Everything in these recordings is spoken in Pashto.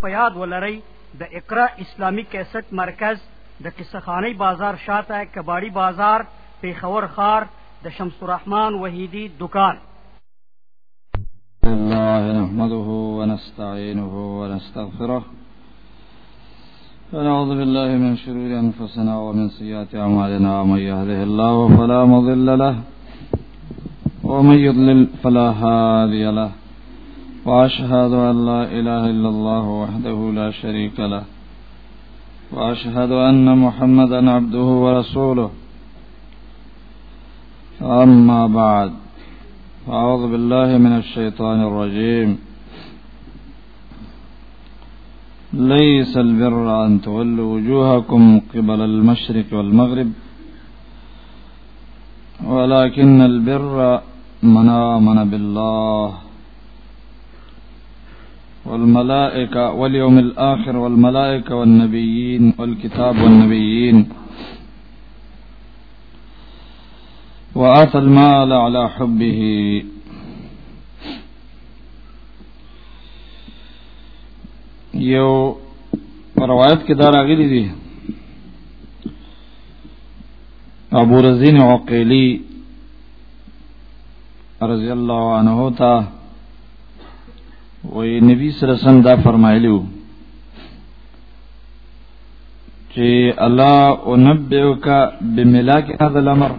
په یاد ولرئ د اقرا اسلامی کیسټ مرکز د قصخانی بازار شاته کباړی بازار پیښور خار د شمس الرحمن وحیدی دکان الله نحمده ونستعینه ونستغفره ونعوذ باللہ من شرور انفسنا ومن سیات عمالنا ومن یهده اللہ فلا مضل له ومن یضلل فلا هادی له وأشهد أن لا إله إلا الله وحده لا شريك له وأشهد أن محمدا عبده ورسوله أما بعد فأعوذ بالله من الشيطان الرجيم ليس البر أن تولوا وجوهكم قبل المشرق والمغرب ولكن البر من آمن بالله والملائكة واليوم الآخر والملائكة والنبيين والكتاب والنبيين وآت المال على حبه یو روایت کې دا راغلي دي ابو رزین عقیلی رضی الله عنه تا وی نبی صلی الله علیه وسلم دا فرمایلیو چې الله انبئک بملاک هذا الامر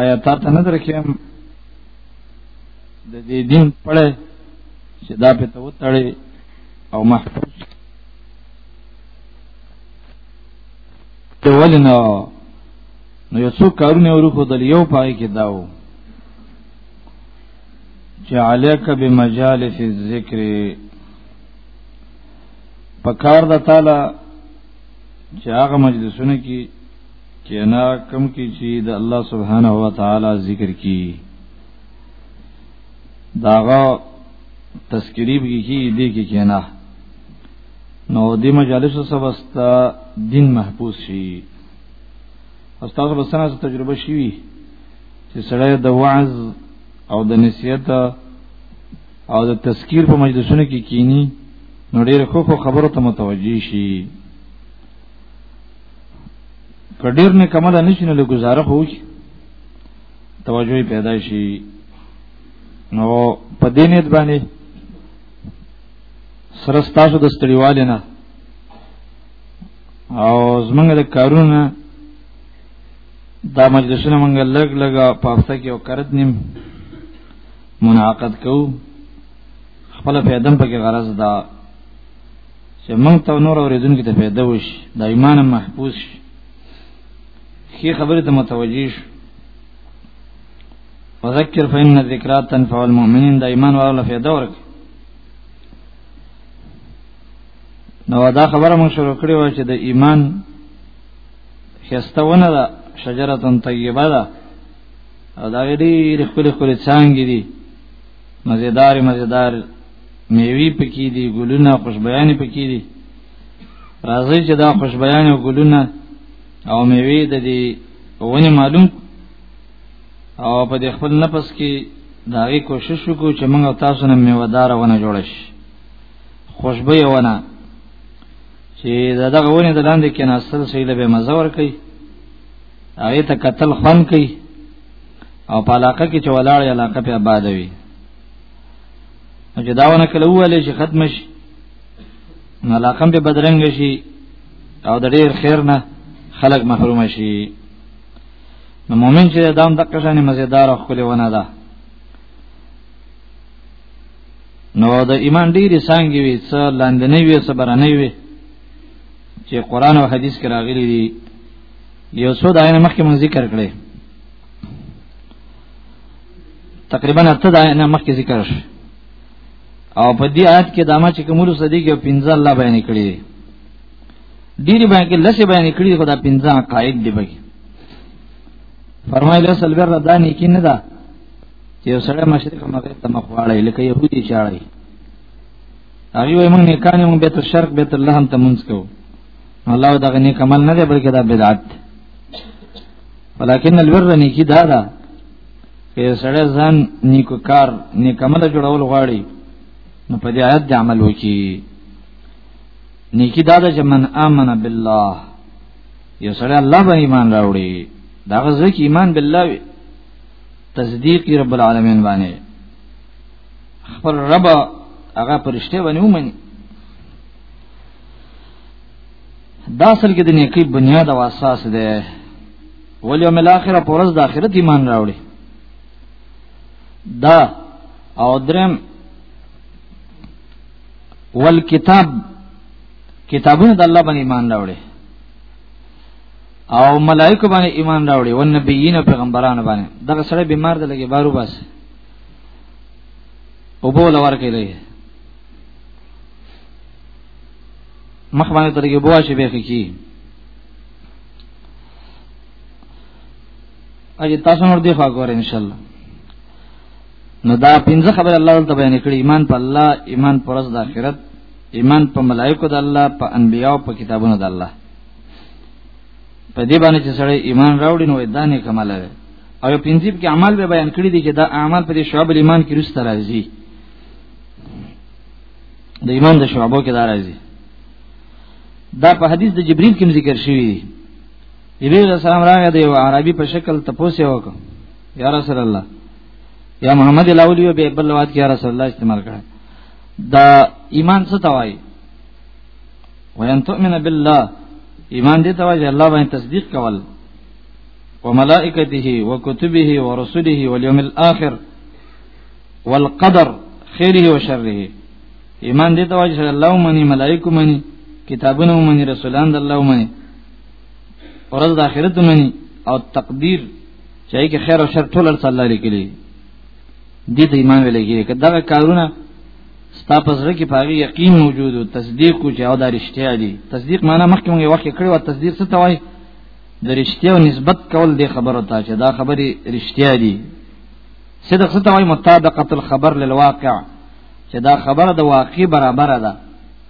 آیا تا ته نه درکم د دې دین پړې چې دا په تو تړې او محفوظ ته ولنه نو یو څو کارونه ورکو دل یو پای کې داو چې علیک بمجالس الذکر پکار د تعالی چې هغه مجلسونه کې کینا کم کی چی د الله سبحانه و تعالی ذکر کی داغه تذکری به کی دی کی کینا نو دی مجالس سبستا دین محفوظ شي استاد بسنه تجربه شي چې سړی د وعظ او د نصیحت او د تذکیر په مجلسونو کې کینی نو ډیر خو خبرو ته متوجي شي کډیر نه کمه ده نشي نه له گزاره خو شي توجه پیدا شي نو په دې نیت باندې سره تاسو د ستړیوال نه او زمونږ د کارونه دا مجلسونه مونږ لګ لګ په هفته کې او کرد نیم منعقد کوو خپل پیدم پکې غرض دا چې موږ ته نور اوریدونکو ته پیدا وشي د ایمان محفوظ شي خې خبره ته متوجي شي وذکر فإن الذکرات تنفع المؤمنین د ایمان والا فائدہ ورک نو دا خبره موږ شروع کړې و چې د ایمان خستونه ده شجره طیبه ده او دا ډېر خپل خپل څنګه دي مزیدار مزیدار میوي پکې دي ګلونه خوشبيان پکې دي راځي چې دا خوشبيان او ګلونه او میوي د دې ونی معلوم او په دې خپل نفس کې داغي کوشش وکړو چې موږ تاسو نه میوهدار ونه جوړ شي خوشبوي ونه چې دا دغه ونی د لاندې کې ناستل سیله به مزه ور کوي هغه ته قتل خوان کوي او په علاقه کې چې ولاړ علاقه په آباد وي چې داونه کله ویل شي ختم شي نو لاقم به بدرنګ شي او د ډیر خیر نه خلق محروم شي نو مؤمن چې دام د قشانه مزیدار او خپل ونه ده نو د ایمان ډیره څنګه وي څه لاندې نه وي څه بر نه وي چې قران او حدیث کې راغلي دي یو څو داینه مخکې مون ذکر کړي تقریبا اته دا نه مخکې ذکر شو او په دې آیت کې دامه چې کومول صدیق او پنځه الله بیان کړی ډیری بیان کې لسه بیان کړی خدا پنځه قائد دی بګي فرمایله سلبر ردانی کې نه دا چې سره مشرق مغرب ته مخواړی لکه يهودي چاړی هغه وای موږ نه کانه موږ بیت الشرق بیت الله هم تمنځ کوو الله دا غني کمال نه دی بلکې دا بدعت ولكن البر نیکی دا ده چې سړی ځان نیکو کار نیکمل جوړول غواړي نو په دې آیت د عمل وکي نیکی دا ده چې من امن بالله یو سړی الله باندې ایمان راوړي دا غزه کې ایمان بالله وي تصدیق رب العالمین باندې خپل رب هغه پرشته باندې ومني دا اصل کې د نیکی بنیاد او اساس دی ول یوم الاخره پر ورځ د اخرت ایمان راوړي دا او درم ول کتاب کتابونه د الله باندې ایمان راوړي او ملائکه باندې ایمان راوړي او نبیین او پیغمبرانو باندې دغه سره بیمار دی لګي بارو بس او بوله ورکې لګي مخ باندې ترګه بوا شي به کی اجي تاسو نور دی خوا ګور ان شاء الله نو دا پنځه خبر الله تعالی بیان کړی ایمان په الله ایمان پر ورځ د آخرت ایمان په ملائکه د الله په انبیاو په کتابونو د الله په دې باندې چې سړی ایمان راوړي نو دا نه کمال دی او یو پنځیب کې عمل به بیان کړی دی چې دا اعمال په دې شعب ایمان کې رسته راځي د ایمان د شعبو کې دا راځي دا په حدیث د جبرئیل کې ذکر شوی دی جبرئیل علیہ السلام راغی دی او عربي په شکل تپوسه وکړ یا رسول الله یا محمد الاولی به بل واد کې یا رسول الله استعمال کړه دا ایمان څه توای وان تؤمن بالله ایمان دې توای چې الله باندې تصدیق کول وملائکته وکتبه ورسله واليوم الاخر والقدر خیره و شره ایمان دې ته وایي چې الله مني ملائکه مني کتابونه مني رسولان د الله مني ورځ د آخرت مني او تقدیر چې کې خیر او شر ټول سره الله لیکلي دې ته ایمان ویل کېږي کدا کارونه ستا په زړه کې پاغي یقین موجود او تصدیق کو چې او دا رښتیا دي تصدیق معنی مخکې موږ وخت کړی او تصدیق څه ته وایي د رښتیا او نسبت کول د خبرو ته چې دا خبري رښتیا دي صدق څه ته وایي مطابقه الخبر للواقع چې دا خبره د واقع برابر ده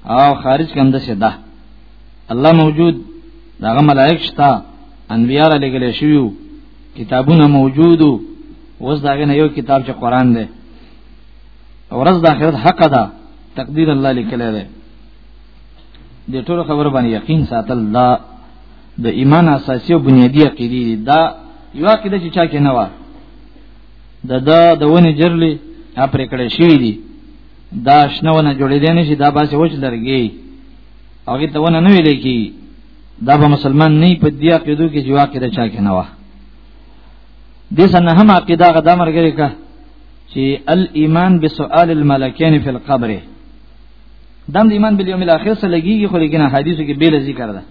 او خارج کم ده څه ده الله موجود داغه ملائک شتا انبیاء را لګل شویو کتابونه موجودو اوس داغه نه یو کتاب چې قران دی ورځ د آخرت حق ده تقدیر الله لیکل دی د ټولو خبرو باندې یقین ساتل دا د ایمان اساسي او بنیادی عقیده دي دا یو عقیده چې چا کې نه و د دا د ونی جرلی اپر کړه شي دي دا شنونه جوړې دي نه شي دا باسه وچ لرګي هغه ته ونه نه ویل کی دا به مسلمان نه په دې عقیدو کې جوا کې د چا کې نه و د سنه هم عقیده غدا مرګري کا چې الایمان بسؤال الملکین فی القبر دم د ایمان بل یوم الاخر سره لګیږي خو لیکنه حدیثو کې بیل ذکر ده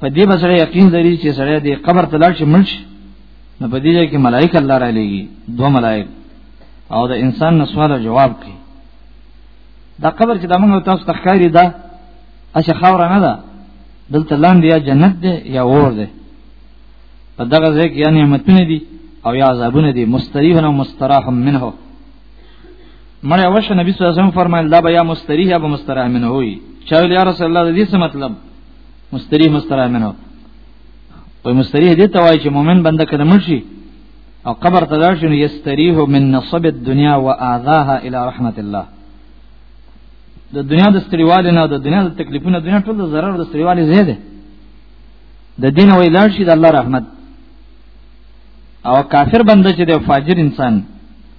په دې بسره یقین لري چې سره دې قبر ته لاړ شي مړ شي نو په دې کې ملائکه الله را لېږي دوه ملائک او د انسان نه سوال جواب کوي دا قبر چې د موږ تاسو تخکاری ده اشه خاور نه ده دلته لاندې یا جنت ده یا اور ده په دغه ځای کې یا نعمتونه دي او یا عذابونه دي مستریح او مستراح منه مړی وش نبی صلی الله علیه وسلم فرمایل دا بیا مستریح یا مستراح منه وي چا ویل یا رسول الله دې څه مطلب مستریح مستراح منه وي مستریح دې ته وایي چې مؤمن بنده کله مرشي او قبر ته لاړ شي یستریح من نصب الدنیا واذاها الى رحمت الله د دنیا د ستریوال نه د دنیا د تکلیفونو دنیا ټول د zarar د ستریوال زیاده د دین وی لاړ شي د الله رحمت او کافر بنده چې د فاجر انسان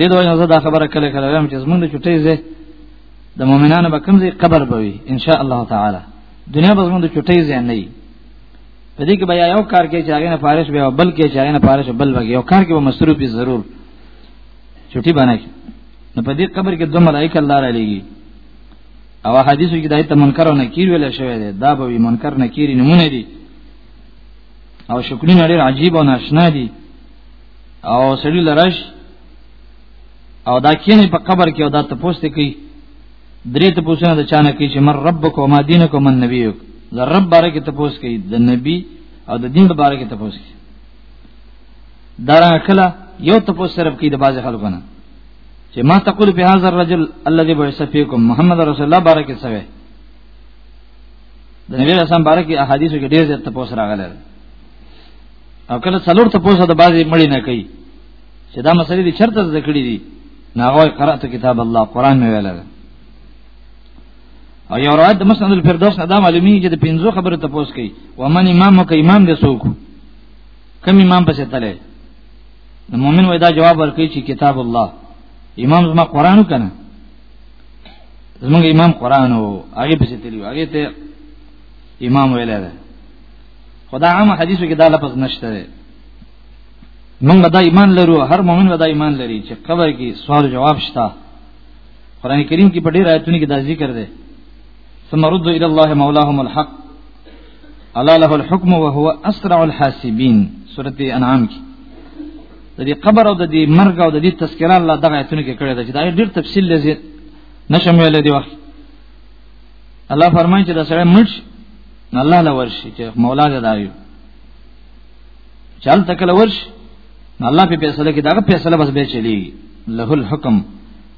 دې دوه یو زده خبره کله کله وایم چې زمونږ چټي زه د مؤمنانو به کوم ځای قبر بوي ان شاء الله تعالی دنیا به زمونږ چټي زه نه وي په دې کې بیا یو کار کې چې هغه نه فارش به بل کې چې هغه نه فارش بل به یو کار کې به مصروف به ضرور چټي باندې نو په دې قبر کې دوه ملائکه الله را لېږي او حدیثو کې دایته منکر او نکیر ویل شوی دی دا به منکر نکیر نمونه دي او شکرین ډېر عجیب او ناشنا دي او سړی لرش او دا کینه په قبر کې او دا تپوست کوي درې تپوسونه د چانه کوي چې مر ربک او ما دینک او من نبیک د رب باره کې تپوس کوي د نبی او د دین باره کې تپوس کوي دا کله یو تپوس صرف کوي د باز خلکو نه چې ما تقول په هاذا الرجل الذي بعث فيكم محمد رسول الله باره کې سوي د نبی رسول باره کې احادیث کې ډېر زیات تپوس راغلي او کله څلور ته پوسه د بعضی مړی نه کوي چې دا مسلې دي چرته ذکر دي ناغوی قرات کتاب الله قران مې ویل او یو روایت د مسند الفردوس نه دا معلومی چې د پنځو خبره ته پوس کوي و من امام او امام دې څوک کم امام پسې تله نو مؤمن وای دا جواب ورکړي چې کتاب الله امام زما قران کنه زمونږ امام قران او هغه پسې تللی هغه ته امام ویل دی خدا عام حدیثو کې دا لفظ نشته دی موږ دا ایمان لرو هر مؤمن دا ایمان لري چې قبر کې سوال جواب شته قران کریم کې په ډېر آیتونو کې دا ذکر دی ثم رد الى الله مولاهم الحق الا له الحكم وهو اسرع الحاسبين سورته انعام کې د دې قبر او د دې مرګ او د دې تذکرہ الله دغه آیتونو کې کړی دی چې دا ډېر تفصیل لري نشم ویل دی وخت الله فرمایي چې دا سره مرشد الله له ورشي چې مولا دې دایو چل تکل ورش الله په فیصله کې دا فیصله بس به چلی له الحکم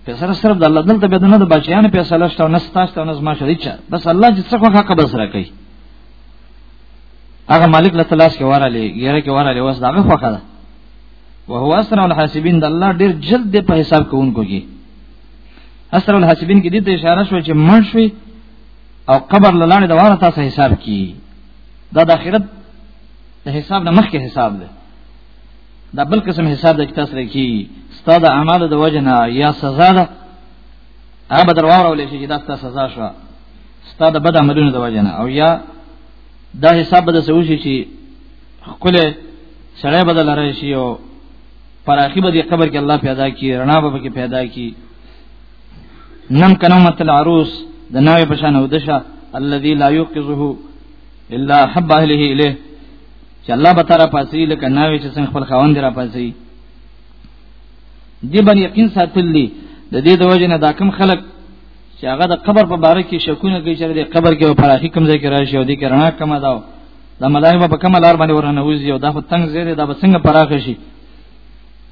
فیصله صرف د الله دلته به نه د بچیانو فیصله شته نه ستاسو نه زما شریچا بس الله چې څه خوخه قبض راکړي هغه مالک له تلاش کې واره لې یره کې واره لې وس داغه خوخه ده وهو اسرع الحاسبین د الله ډیر جلد دی په حساب کوونکو کې اسرع الحاسبین کې دې ته اشاره شو چې مړ شوی او قبر لاندې د واره تاسو حساب کی دا د آخرت د حساب نه مخکې حساب ده دا بل قسم حساب د کتاب سره کی ستاد اعمال د وجنه یا سزا ده هغه در واره ولې چې دا ستاسو سزا شو ستاد بد عملونه د وجنه او یا دا حساب به د سوشي چې خپل سړی بدل راشي او پراخي به د قبر کې الله پیدا کی رڼا به کې پیدا کی نم کنو مت العروس د ناوی بشان او دشا الذي لا يوقظه الا حب اهله الیه چې الله به تعالی پاسي لکه ناوی چې څنګه خپل خاوند را پاسي دی باندې یقین ساتل دي د دې د وجه نه دا کم خلک چې هغه د قبر په باره کې شکونه کوي چې د قبر کې په راخي کم ځای کې راشي او د کرنا کم دا د ملایمه په کمه لار باندې ورنه وځي او دا خو تنگ زیره دا به څنګه پراخ شي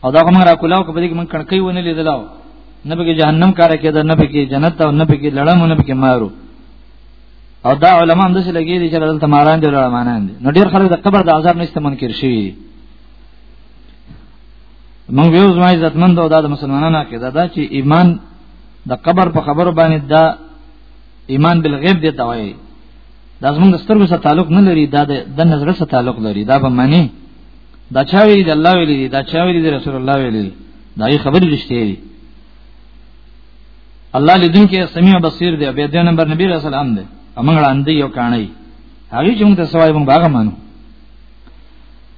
او دا کومه را کولاو کبه دې کې من کڼکې ونه لیدلاو نه به جهنم کار کې ده نه به کې جنت او نه به کې لړم نه به کې مارو او دا علما هم دسه لګي دي چې دلته ماران دي لړمانان دي نو ډیر خلک د قبر د عذاب نشته منکر شي موږ یو ځما عزتمند او د مسلمانانو عقیده ده چې ایمان د قبر په خبرو باندې دا ایمان بالغیب دی ته وایي دا زمونږ سترګو سره تعلق نه لري دا د نظر سره تعلق لري دا به معنی دا چا ویلي د الله ویلي دا چا ویلي د رسول الله ویلي دا یې خبرې رښتې دي الله لیدون کې سميع بصیر دی به د نمبر نبی رسول الله دی امنګ لاندې یو کانای هغه چې موږ ته سوای موږ باغ مانو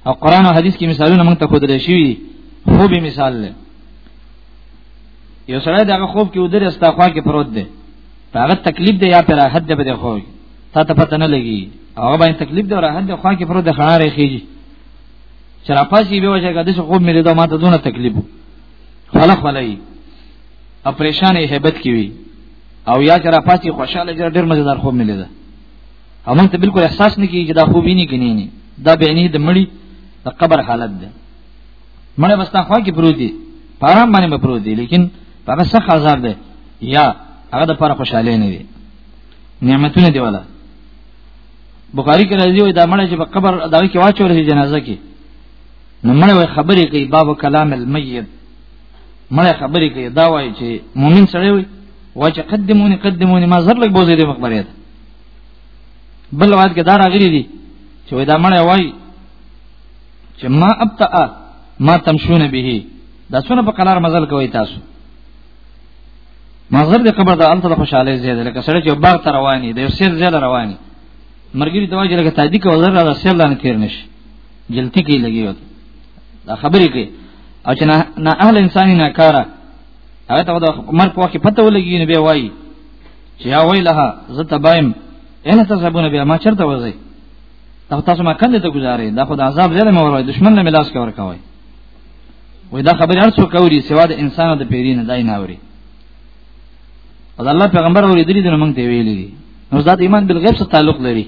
او قران او حدیث کې مثالونه موږ ته خود لري شي خو به مثال له یو سره دغه خوب کې ودر استغفار کې پروت دی هغه تکلیف دی یا پر حد دی به خو تا ته پته نه لګي هغه باندې تکلیف دی راحت دی خو کې پر د خنارې خيږي چرپاسي به وجه کده خو مې دا ماته دونه تکلیف خلق ولای اپریشان هیبت کی وی او یا چرپاسي خوشاله جره ډیر مزیدار خوب ملي ده همون ته بالکل احساس نه کیږي دا خوب نه کني نه دا به نه د مړی د قبر حالت ده مړی بس تخوا کې پروت دی پارام باندې پروت دی لیکن هغه سخت عذاب ده یا هغه د پر خوشاله نه دی نعمتونه دی والا بخاری کې راځي وي دا مړ چې په قبر دا کې واچول شي جنازه کې نو مړ وي خبرې کوي باب کلام المیت مړ خبرې کوي دا وایي چې مؤمن سره وي وا چې قدمونی قدمونی ما زر لګ بوزي دې مخبرې ده بل واد کې دا راغلي دي چې وای دا مړ وای چې ما ابتا ما تمشون به دا څونه په قرار مزل کوي تاسو مغرب د قبر د انت د خوشاله زیاده لکه سره چې باغ ته رواني د سیر زیاده رواني مرګري ته واجب لکه تادی کو زر را سیر لان تیر نش جلتی کې لګي وت دا خبرې کې او چې نه اهل انسان نه کارا هغه ته د مرګ په وخت پته ولګي نه به وای چې یا ویلها زه تبایم ان ته زبونه بیا ما چرته وځي تاسو ما کنده ته گزارې دا خو د عذاب زیاده مې وروي دشمن نه ملاس کې ورکوي وای دا خبره هر څوک اوري سوا د انسان د پیرینه دای نه اوري او د الله پیغمبر اوریدلی دی نو موږ ته ویلي دي نو ذات ایمان بالغیب سره تعلق لري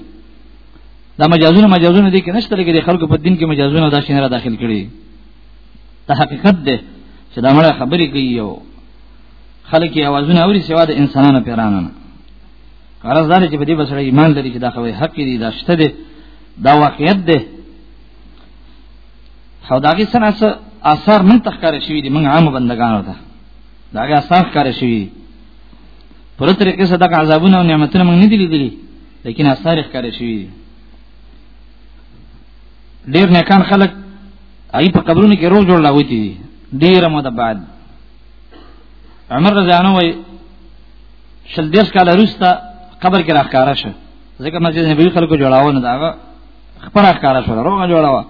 دا مجازونه مجازونه دي کې نشته لګي خلکو په دین کې مجازونه دا شینه را داخل کړي دا حقیقت ده چې دا مړه خبرې کوي یو خلک یې आवाजونه اوري سوا د انسانانو پیرانو نه قرض دار چې په دې بسره ایمان لري چې دا خو حق دي دا شته دي دا واقعیت ده او داغه سره سره آثار من تخکار شوی دي موږ عام بندگانو ته داغه آثار کار شوی دي پر طریقې سره دغه عذابونه او نعمتونه موږ نه دي لیدلي لیکن آثار کار شوی دي ډیر نیکان خلک ای په قبرونو کې روز جوړ لاوي دي ډیر مده بعد عمر رضی الله عنه شل دیش کال روستا قبر کې راخاره شه ځکه مسجد نبوي خلکو جوړاو نه داغه خبره ښکارا شو روغه جوړه وا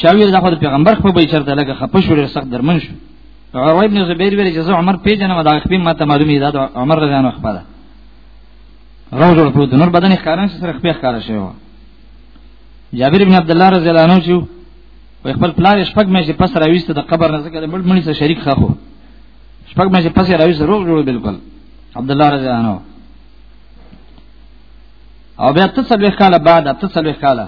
چا ویل دا خو پیغمبر خو به چرته لګه خپه شو ډیر سخت درمن شو عروه ابن زبیر ویل چې زه عمر پیژنم دا خپل ما ته معلومه ده عمر رضی الله عنه خپل روغه جوړ په نور بدن ښکارا سره خپل ښکارا شوی جابر ابن عبد الله رضی الله عنه چې خپل پلار شپږ مې چې پس راويسته د قبر نه ځکه د بل مړي سره شریک خاخو شپږ مې چې پس راويسته روغ جوړ بالکل عبد الله رضی الله عنه او بیا ته څلوي کاله بعد ته څلوي کاله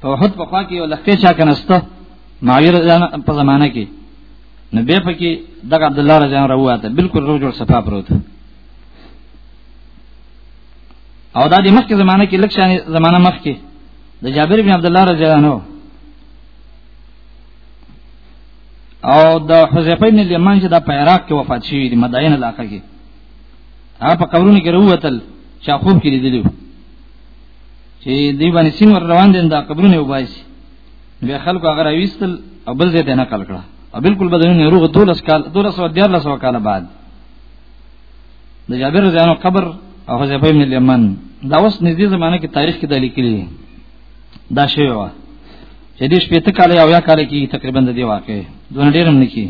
په وحد په خوا کې یو لکه چا کنسته معاویه په زمانه کې نو به پکې دغه عبد الله رضی الله عنه راواته بالکل روج او صفا پروت او دا د مخکې زمانه کې لکه شان زمانه مخکې د جابر بن عبد الله رضی الله عنه او د حذیفه بن الیمان چې د عراق کې وفات شوی دی مداین علاقه کې هغه په قبرونو کې وروتل چې خوب کې لیدلی چې دی باندې سین ور روان دي دا قبرونه وبایسي بیا خلکو هغه راويستل او بل ځای ته نقل کړه او بالکل بدنونه روغ دولس کال دولس او دیار لس کال بعد د جابر رضی الله قبر او حذیفه ابن الیمن دا اوس نږدې زمانه کې تاریخ کې د لیکلي دا شی و چې دې شپې ته کال او یا کال کې تقریبا د دې واقع دونه ډېر هم نکی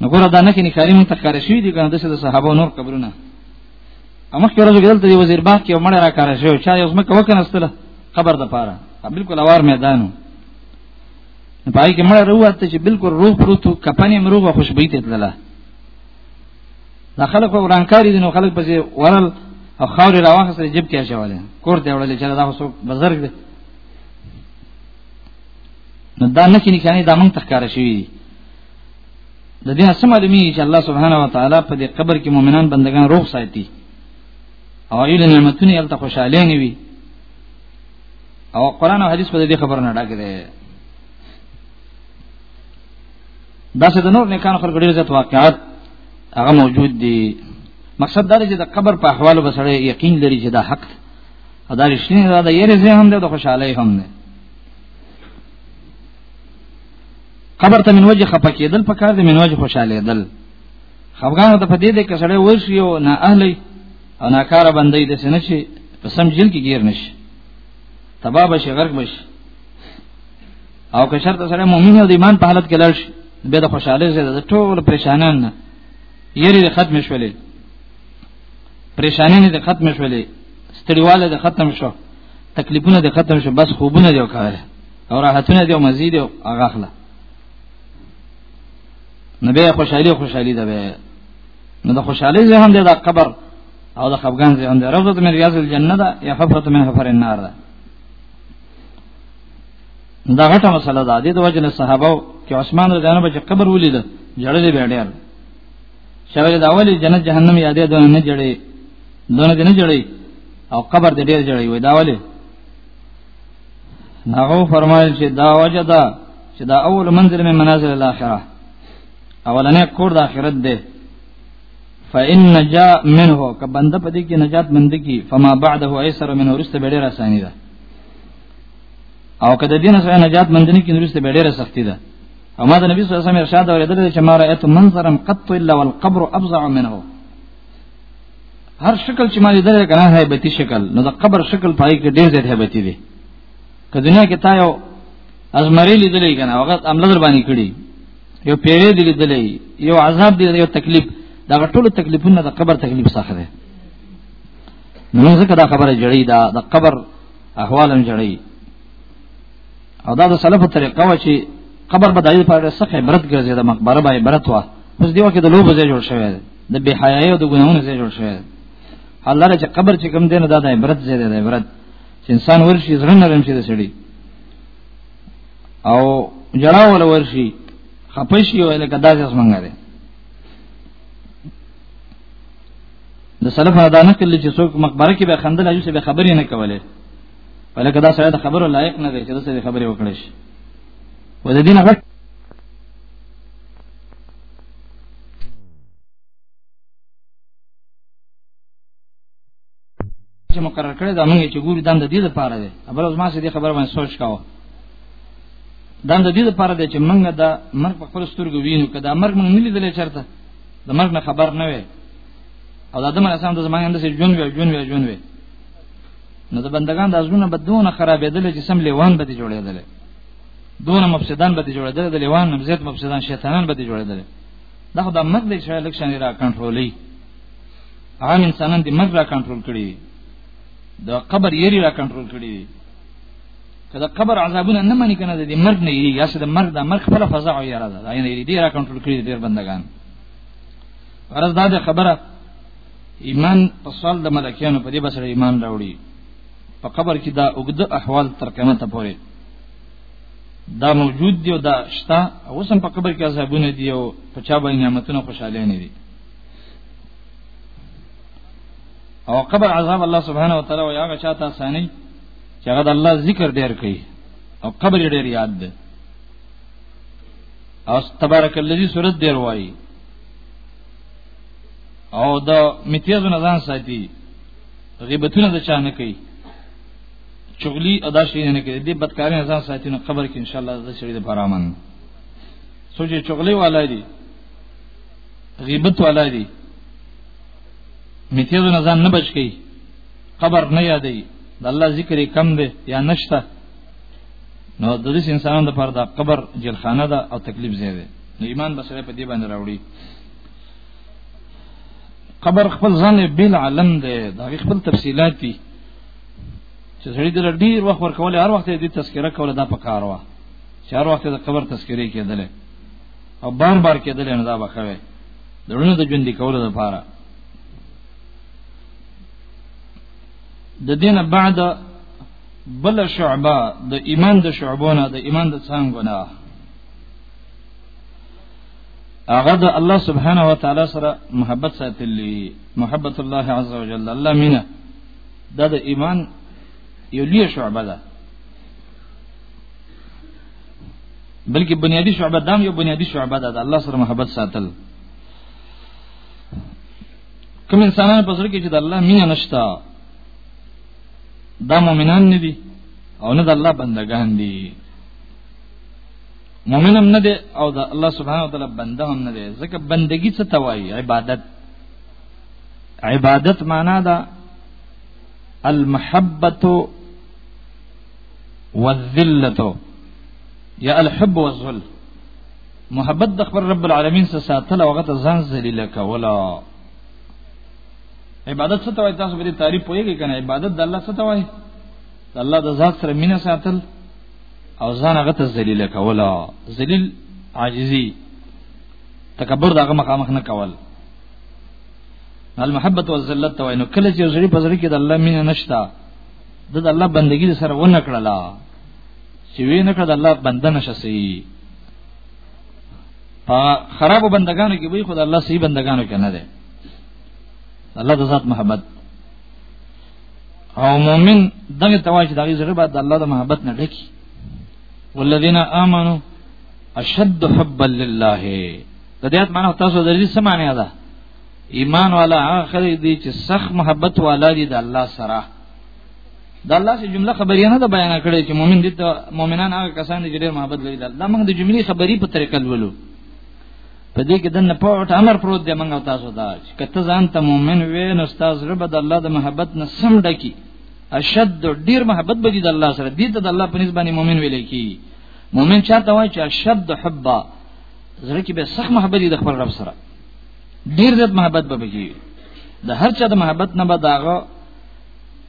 نو ګور دا نه کینی کاری مون تکار شوی دی کنه د شه د صحابه نور قبرونه امخ کې ورځو ګل ته وزیر باغ کې مړ را کار شو چا یو زمکه وکنهستله قبر د پاره بالکل اوار میدانو پای کې مړ وروته چې بالکل روح پروتو کپنې مروغه خوشبوئی ته تلله دا خلک ورانکاری دي نو خلک پسې ورل او خاور راوخه سره جيب کې شواله کور ته وړل چې دا خو بزرګ دي نو دا نه کې نه کني دا مونږ تخکار شوی دي د دې اسم علمي چې الله سبحانه و تعالی په دې قبر کې مؤمنان بندگان روغ ساتي او ایل نعمتونه یې ته خوشاله نه وي او قران او حدیث په دې خبر نه ډاګه ده دا څه د نور نه کان خلک ډیر زیات واقعات هغه موجود دي مقصد دا دی چې د قبر په احوالو بسړې یقین لري چې دا حق دی دا رښتینی دا د یې رزه هم ده د خوشاله هم ده قبر ته من وجه خپکیدل په کار دي من وجه خوشاله دل خفغان ته پدې دې کسړې ورشي او نه اهلي او نه کار باندې دې سن شي په سم جیل کې گیر نشي تبا به شي غرق بشي او که شرط سره مؤمن او ایمان په حالت کې لړ شي به د خوشاله زړه ټول پریشانان نه یری ختم شولې پریشانی نه ختم شولې ستړیواله د ختم شو تکلیفونه د ختم شو بس خوبونه دی وکړه او راحتونه دی او مزید او غخله نبی خوشحالي خوشحالي ده به نو د خوشحالي زه هم د قبر او د خفقان زه هم د روضه من ریاض الجنه ده یا حفرت من حفر النار ده دا غټه مسله ده د دې وجه نه صحابه کې عثمان رضی الله عنه قبر ولید جړل به ډیر شاوله دا اولی جنت جهنم یادې دونه نه جړې دونه نه جړې او قبر دې ډیر جړې وې دا اولی هغه فرمایل چې دا وجه ده چې دا اول منزل من منازل الاخره اولنې کور د اخرت ده فإن نجا منه کبند پدې کې نجات مند کی فما بعده ايسر من ورسته به ډیر اسانی ده او کله دین سره نجات مند نه کې ورسته به ډیر سختی ده او ما د نبی صلی الله علیه وسلم ارشاد اوریدل چې ما رأیت منظرا قط الا والقبر ابزع منه هر شکل چې ما لیدل کنه هیبتی شکل نو د قبر شکل پای کې ډېر زیات هیبتی دی که دنیا کې تا یو ازمری لیدلې کنه هغه عمل در باندې کړی یو پیری دی لیدلې یو عذاب دی یو تکلیف دا ټول تکلیفونه د قبر تکلیف څخه دی نو ځکه دا خبره جړی دا د قبر احوالم جړی او دا د سلف طریقه و چې قبر بدایي پر څخه عبرت ګرځي د مقبره به عبرت وا اوس دیو کې د لوب ځای جوړ شوی دی د بے حیاي او د ګناونو ځای جوړ شوی الله چې قبر چې کوم دین دا د عبرت ځای دی د عبرت چې انسان ورشي زړه نرم شي د سړي او جړا ول ورشي خپشي او لکه داسې اسمنګ دی د سلف ادا نه کړل چې څوک مقبره کې به خندل ایو څه به خبرې نه کوله ولکه دا سره د خبرو لایق نه دی چې د سره خبرې وکړي و د دین غټ چې مقرر کړی دا موږ چې ګورو دم د دې لپاره دی بل اوس ما سې دې خبره باندې سوچ کاوه دم د دې لپاره دی چې موږ دا مرګ په خپل سترګو وینو کدا مرګ موږ نه لیدلې چرته د مرګ نه خبر نه وي او د ادم اسلام د زمانه اندسې جون وی جون وی جون وی نو د بندگان د ازونه بدونه خرابېدل چې سم لیوان به جوړېدل دونه مفسدان به جوړېدل د لیوان نم زیات مفسدان شیطانان به جوړېدل دا خدای مګ دې شای لکشن را کنټرولې عام انسانان دې مګ را کنټرول کړي د قبر یری را کنټرول کړي کله قبر عذابونه نه مانی کنه دې مرګ نه یری یا سره مرګ دا مرګ خپل فزع او یاره دا یعنی یری دې را کنټرول کړي ډیر بندگان غرض دا خبره ایمان په سوال د ملکیانو په دې بسره ایمان راوړي په قبر کې دا اوږده احوال تر قیامت پورې دا موجود دی او دا شتا او سم په قبر کې عذابونه دی او په چا باندې نعمتونه خوشاله نه دي او قبر عذاب الله سبحانه وتعالى او هغه چاته اساني چې هغه د الله ذکر ډیر کوي او قبر ډیر یاد ده او تبارک الذی سورۃ ډیر وایي او دا میتیازو نه ځان ساتي غیبتونه د چا نه کوي چغلی ادا شي نه کې دې بدکاري ځان ساتي نو قبر کې ان شاء الله د شری د پرامن سوچې چغلی والا دي غیبت والا دي میتیز نه ځان نه بچ کی قبر نه یادې د الله ذکر کم دی یا نشته نو د دې انسانانو لپاره د قبر جلخانه ده او تکلیف زیاده نو ایمان بسره په دې باندې راوړي قبر خپل ځان بیل علم دی دا خپل تفصيلات دي چې سړي دل ډیر وخت ورکول هر وخت دې تذکرہ کوله دا پکار و چې هر وخت د قبر تذکرې کېدل او بار بار کېدل نه دا بخوي دونه د ژوند کولو لپاره د دین بعد بل شعبه د ایمان د شعبونه د ایمان د څنګهونه هغه د الله سبحانه و تعالی سره محبت ساتلی محبت الله عز وجل الله مینه دا د ایمان یو لوی شعبه ده بلکې بنیادی شعبه دام یو بنیادی شعبه ده د الله سره محبت ساتل کوم انسانان په سر کې چې د الله مینه نشتا دا مؤمنان نه دي او نه د الله بندگان دي مؤمن هم نه دي او د الله سبحانه وتعالى بنده هم نه دي ځکه بندگی څه توایي عبادت عبادت معنا دا المحبت والذلت یا الحب والذل محبت د خبر رب العالمین سره ساتل او غته ځان ذلیل کولا عبادت څه ته وایي تاسو به تعریف پوهیږئ کنه عبادت د الله څه ته وایي د الله د ذات سره مینه ساتل او ځان هغه ته ذلیل کولا ذلیل عاجزی تکبر دغه مخامخ نه کول المحبت والذلت وای نو کله چې زړی په زړی کې د الله مینه نشتا د الله بندگی سره ونه کړلا چې وی نه کړ د الله بنده نشسي په خراب بندگانو کې وی خدای الله صحیح بندگانو کې نه ده الله د ذات محبت او مؤمن دغه تواج دغه زړه بعد د الله د محبت نه ډکی والذین آمنو اشد حبا لله د دې آیت معنی تاسو د دې څه معنی ده ایمان والا هغه خلک دي چې سخت محبت والا دي د الله سره د الله سي جمله خبري نه ده بیان کړې چې مؤمن دي مؤمنان هغه کسان دي چې ډېر محبت لري دا موږ د جملې خبري په طریقه لولو په دې کې د نه پوهټ امر پروت دی موږ تاسو دا چې کته ځان ته مؤمن وې نو استاد رب د الله د محبت نه سم ډکی اشد ډیر محبت به دي د الله سره دي ته د الله په نسبت مؤمن ویل کی مؤمن چاته وای چې اشد حبا زړه کې به سخت محبت د خپل رب سره ډیر زیات محبت به بږي د هر چا د محبت نه به داغه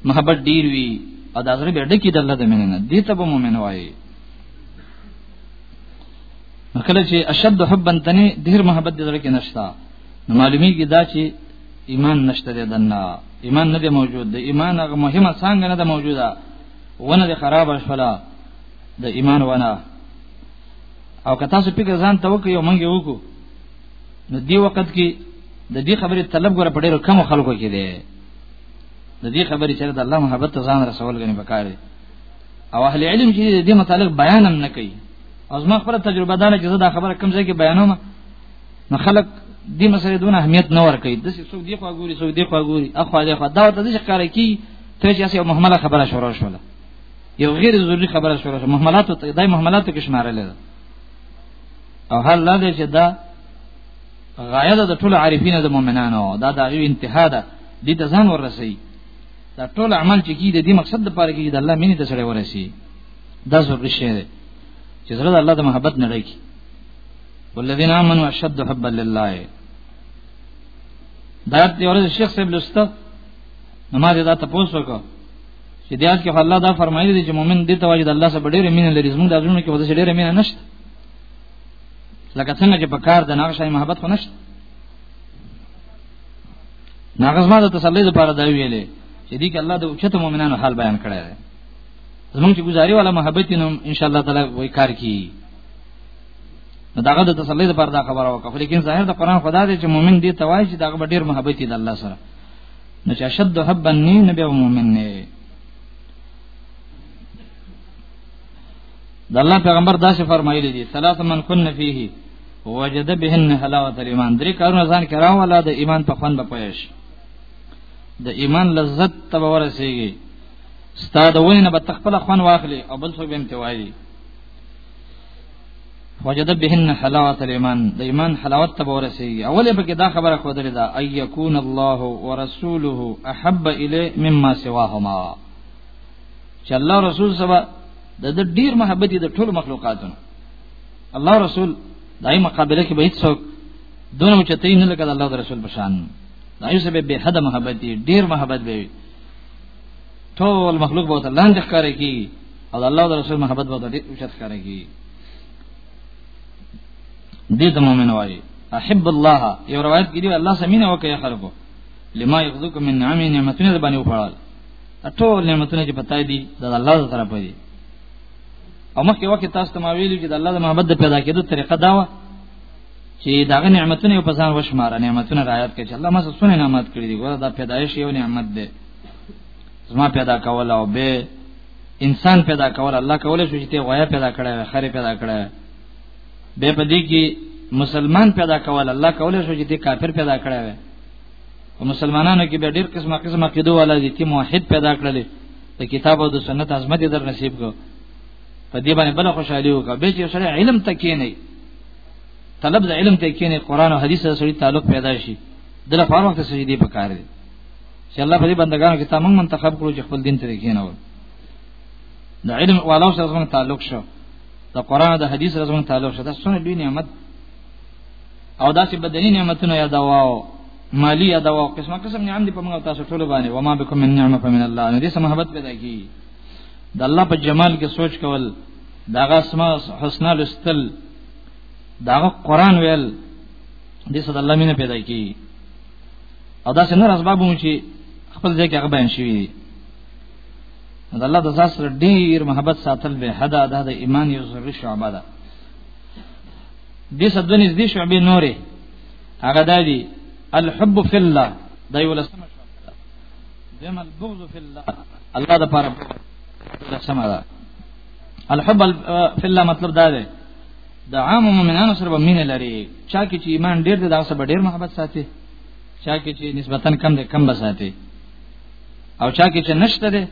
محبت ډیر وي او دا زړه به ډکی د الله د مینې نه دي ته به مؤمن وایي کله چې اشد حبا تنه ډیر محبت د زړه کې نشتا نو معلومیږي دا چې ایمان نشته دی دنه ایمان نه دی موجود د ایمان هغه مهمه څنګه نه ده موجوده ونه د خراب شولا د ایمان ونه او که تاسو فکر ځان ته وکړئ او مونږ یې وکړو نو دی وخت کې د دې خبرې طلب غره په ډېرو کم خلکو کې دی د دې خبرې چې د الله محبت ته ځان رسول غني وکړي او اهل علم چې د دې متعلق بیان هم نه کوي او زما خپل تجربه دانه چې زه دا خبره کم ځای کې بیانوم نو خلک دې مسلې دونه اهمیت نه ور کوي د څه څوک دی خو ګوري څوک دی خو ګوري اخو دې خو دا ته ځکه کار کوي ته چې اسه مهمله خبره شروع شوله یو غیر ضروری خبره شروع مهملاتو ته دای مهملاتو کې شمارل ده او حل لا دې چې دا غایه ده د ټول عارفین د مؤمنانو دا د غیو انتها ده دې ته ځان ورسي دا ټول عمل چې کی د دې مقصد لپاره کې د الله مینې ته سره ورسي دا ضروري شی دی چې زړه د الله د محبت نه لګي والذین آمنوا اشد حبا لله دا یو ورځ شیخ صاحب لسته نماز دا تاسو وکړه چې د یاد کې الله دا فرمایلی دی چې مؤمن دې ته واجب الله سره ډېر مینه لري زموږ د ازونه کې وځي ډېر مینه نشته لکه څنګه چې په کار د ناغشای محبت خو نشته ناغزما د تسلی لپاره دا ویلې چې دې کې الله د اوچته مؤمنانو حال بیان کړی دی زمونږ چې گزاري والا محبت نو ان شاء الله تعالی وای کار کی نو داغه د تسلی لپاره دا خبره وکړه لیکن ظاهر د قران خدا دې چې مؤمن دې توای چې داغه ډیر محبت دی الله سره نو چې شد حبا نه نه به مؤمن نه د الله پیغمبر دا څه فرمایلی دي ثلاث من کن فيه وجد بهن حلاوه الايمان درې کارونه ځان کراو ولا د ایمان په خوند پوهیش د ایمان لذت ته ورسیږي ستاد وینه به تخپل خوان واخلي او بل څوک به امتوایي وجد بهن حلاوت الايمان د ایمان حلاوت ته ورسي اوله پکې دا خبره خو درې دا اي يكون الله ورسوله احب الي مما سواهما چې الله رسول سبا د د ډیر محبت د ټول مخلوقاتونو الله رسول دای مقابله کې به هیڅ څوک دونه چته نه لګل الله رسول بشان دایو سبب به حد محبت ډیر محبت به ټول مخلوق به لاندې ښکارې کی او الله او رسول محبت به دې اوچت ښکارې کی دې ته مؤمن وایي احب الله یو روایت کې دی الله سمینه وکي خلکو لما یغذکم من نعم نعمتونه باندې وخړل ټول نعمتونه چې پتاي دي د الله تعالی طرفه دي او مخکې وخت تاسو ته ما ویلو چې د الله د محبت د پیدا کېدو طریقه دا و چې دا غ نعمتونه په ځان وشماره نعمتونه رعایت کړي چې الله ما څه سونه نعمت کړې دي ګوره دا پیدایش یو نعمت دی زما پیدا کول او به انسان پیدا کول الله کولای شو چې ته غویا پیدا کړې خره پیدا کړې به په دې کې مسلمان پیدا کول الله کولای شو چې ته کافر پیدا کړې او مسلمانانو کې به ډېر قسمه قسمه کېدو ولا دي چې موحد پیدا کړل د کتاب او د سنت عظمت در نصیب کو په دې باندې بل خوشاله وکړه به چې سره علم تکې نه طلب د علم تکې نه قران او حدیث سره تعلق پیدا شي دله فارغ ته سجدي پکاره چې الله په دې بندگانو کې تمام منتخب کړو چې خپل دین ته کېنه و د علم والو سره څنګه تعلق شو د قران د حدیث سره څنګه تعلق شو دا څونه لوی نعمت او دا چې بدني نعمتونه یادواو مالی یادواو قسمه قسم نعمت په موږ تاسو ټول باندې و ما بكم من نعمه فمن الله نو دې سم محبت پیدا کی د الله په جمال کې سوچ کول داغه اسماء حسنا لستل داغه قران ویل دې صد الله مینه پیدا کی او دا څنګه اسباب مو چې خپل ځای کې هغه بیان شوی دی د الله د ذات سره ډیر محبت ساتل به حدا د ایمان یو ضروري شعبه ده د سدونې دې شعبې نورې هغه د دې الحب فی الله دا یو لسمه شعبه ده دیم البغض فی الله الله د پاره لسمه ده الحب فی الله مطلب دا دی د عام مؤمنانو سره به مين لري چا کې چې ایمان ډېر دی دا سره به ډېر محبت ساتي چا کې چې نسبتا کم دی کم به ساتي او چا کې چې نشته دی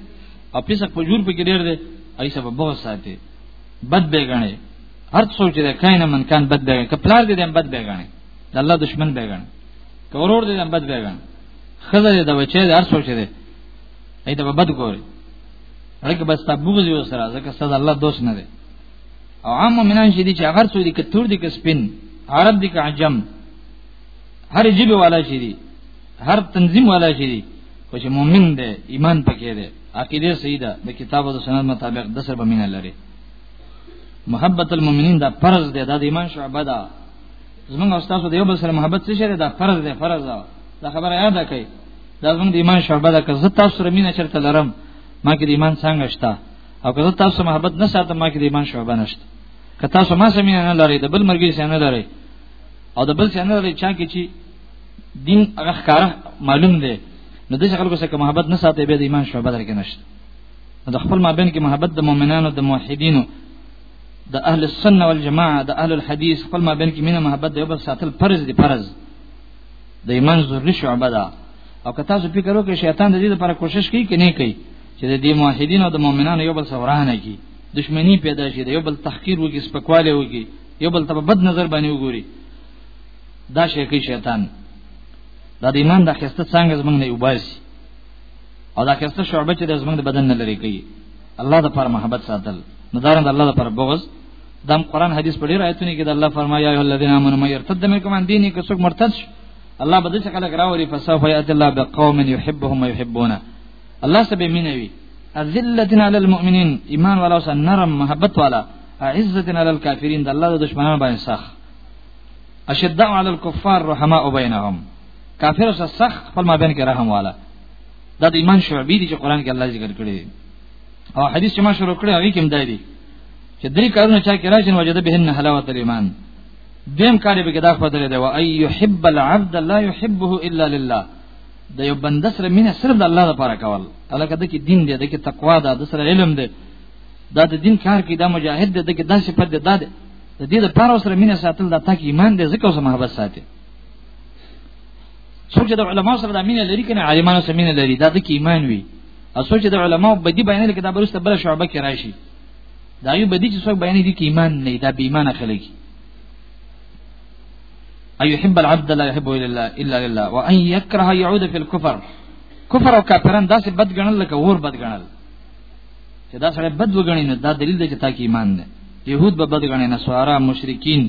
او پیسه په جور په کې ډېر دی ای سره به بغض ساتي بد به غني هر څو چې ده کاینه من کان بد به غني کپلار دې دم بد به غني د الله دشمن به غني کورور دې دم بد به غني خزه دې د بچي هر څو چې ده ای ته بد ګوري هغه بس تبوغ یو سره ځکه ستاسو الله دوست نه دی او عام مؤمنان چې دي چې هغه څو دي که تور دي که سپین عرب دي که عجم هر جیب والا چې دي هر تنظیم والا چې دي خو چې مؤمن دی ایمان پکې دی عقیده صحیح ده د کتاب او سنت مطابق د سر بمینه لري محبت المؤمنین دا فرض دی دا د ایمان شعبه ده زمونږ استاد د یو بل سره محبت څه شری دا فرض دی فرض ده دا خبره یاد کړئ دا زمونږ د ایمان شعبه ده که زه تاسو سره مینه چرته لرم ما کې د ایمان څنګه شته او که تاسو محبت نه ساتم ما کې د ایمان شعبه نشته که تاسو ما سمې نه لري د بل مرګي سره نه لري او د بل سره نه لري چا کې چې دین هغه ښکار معلوم دی نو د خلکو سره محبت نه ساتي به د ایمان شعبه درکې نشته د خپل مابین کې محبت د مؤمنانو د موحدینو د اهل السنه والجماعه د اهل الحديث خپل مابین کې مینه محبت دی او بل ساتل فرض دی فرض د ایمان ضروري شعبه ده او که تاسو فکر وکړئ شیطان د دې لپاره کوشش کوي کې نه کوي چې د دې موحدین او د مؤمنانو یو بل سورانه کی دشمنی پیدا شي یو بل تحقیر وکي سپکواله وکي یو بل ته بد نظر باندې وګوري دا شي کوي شیطان دا د ایمان د خسته څنګه زمنګ نه وباسي او دا خسته شعبه چې د زمنګ د بدن نه لري کوي الله د پر محبت ساتل مدارند الله د پر بغض دم قران حدیث په ډیر آیتونو کې د الله فرمایي یا الذین آمنوا من یرتد منکم عن دینه که څوک مرتد شي الله بده څه کله راوړي فسوف یات الله بقوم یحبهم ويحبونه الله سبحانه مينوي ذلتنا علی المؤمنین ایمان والا اوس نرم محبت والا عزتنا علی الکافرین د الله د دشمنانو باندې سخ اشداء علی الكفار رحماء بینهم کافر سره سخ خپل ما بین کې رحم والا دا د ایمان شعبې دي چې قران کې الله ذکر کړی او حدیث چې ما شروع کړی هغه کې هم دی چې درې کارونه چا کې راځي نو وجد بهن حلاوت الایمان دیم کار به کې دا خبره ده او اي يحب العبد لا يحبه الا لله د یو بند سره مینه صرف د الله لپاره کول الکه د کې دین دی د کې تقوا ده د سره علم دی دا د دین کار کې دا مجاهد دی د کې داسې پر دی دا دی د دې لپاره سره مینه ساتل دا تک ایمان دی ځکه سره محبت ساتي څوک چې د علماو سره د مینه لري کنه عالمانو سره مینه لري دا د کې ایمان وي او څوک چې د علماو بدی بیان لري دا برسته بل شعبه کې راشي دا یو بدی چې څوک بیان دي کې ایمان نه دا بې ایمان خلک ان يحب العبد لا يحب الا الله الا لله وان يكره يعود في الكفر کفر او کافرن داسې بد ګڼل لکه اور بد ګڼل چې دا سره بد وګڼي نه دا دلیل دی چې تا کې ایمان نه يهود به بد ګڼي نصارا مشرکین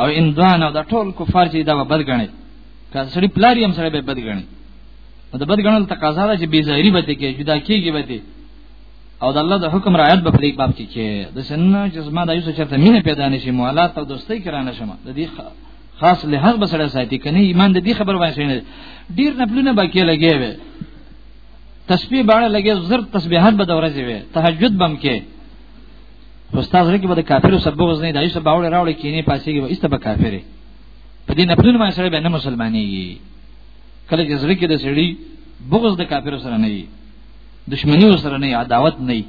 او اندوان او دا ټول کفار چې دا بد ګڼي که سړي پلاری هم سره به بد ګڼي دا بد ګڼل تقاضا ده چې بي ظاهري به کې جدا کیږي به او د الله د حکم رعایت به پرې باب کې کې د سننه چې زما د یوسف چرته مینه پیدا نشي موالات او دوستۍ کرانه شم د دې خاص لحاظ به سره ساتي کني ایمان د دې خبر باندې نه ډیر نپلونه باقی لګي وي تسبیح باندې لګي زر تسبیحات به دورځي وي تهجد بم کې استاد رکی به د کافرو سبب غزنی د ایسه باور راوړي کینه پاسيږي و ایسته به کافره په دې نپلونه باندې سره به نه مسلمانېږي کله چې زړه کې د سړي بغض د کافر سره نه وي دشمنی سره نه عداوت نه وي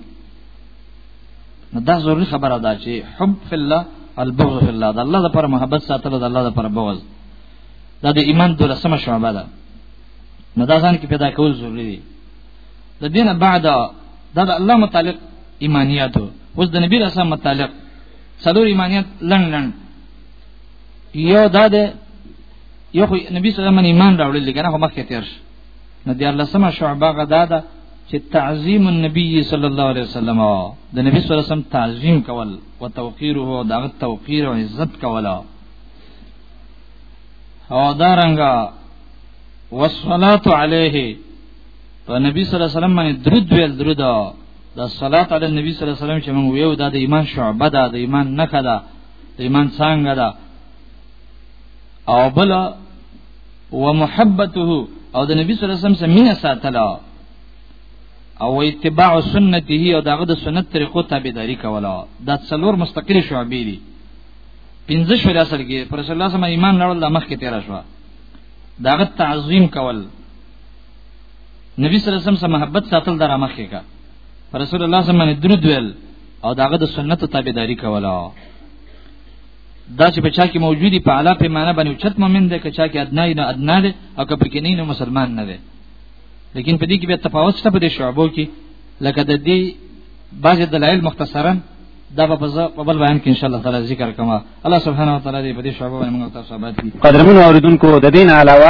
نو دا ضروري خبره ده چې حب فی الله البغض فی الله د الله لپاره محبت ساتل د الله لپاره بغض دا د ایمان دولسمه شعبه ده نو دا ځان کې پیدا کول ضروري دي د دین بعد دا د الله متعلق ایمانیات اوس د نبی رسول متعلق څلور ایمانیات لن لن یو دا ده یو خو نبی صلی الله علیه وسلم ایمان راوړل کنه خو مخکې تیر شو نو د الله سم شعبه غدا ده چې تعظیم النبی صلی الله علیه وسلم د نبی صلی الله علیه وسلم تعظیم کول او توقیره او دغه توقیر او عزت کول او دارنګه والصلاه علیه په نبی صلی الله علیه وسلم باندې درود ویل درود د صلات علی نبی صلی الله علیه وسلم چې موږ ویو دا د ایمان شعبه ده د ایمان نخ ده د ایمان څنګه ده او بل ومحبته او د نبی صلی الله علیه وسلم سره مینه ساتله او اتباع سنته او دغه د سنت طریقو تابعداري کوله دا څلور مستقلی شعبې دي پنځه شوري اصل کې پر رسول الله صلی الله علیه وسلم ایمان لرل د مخ کې تیر شو داغه تعظیم کول نبی صلی الله علیه وسلم سره محبت ساتل در مخ کې کا رسول الله صلی الله علیه وسلم درود ویل او داغه د سنت تابعداري کوله دا چې په چا کې موجودي په اعلی پیمانه باندې چت مؤمن دی که چا کې ادنا نه ادنا دی او که پکې نه مسلمان نه دی لیکن په دې کې به تفاوت شته په دې شعبو کې لکه د دې بعض دلایل مختصرا دا په بل بیان کې ان شاء الله تعالی ذکر کوم الله سبحانه و تعالی دې په دې شعبو باندې موږ تاسو باندې قدرمن اوریدونکو د دین علاوه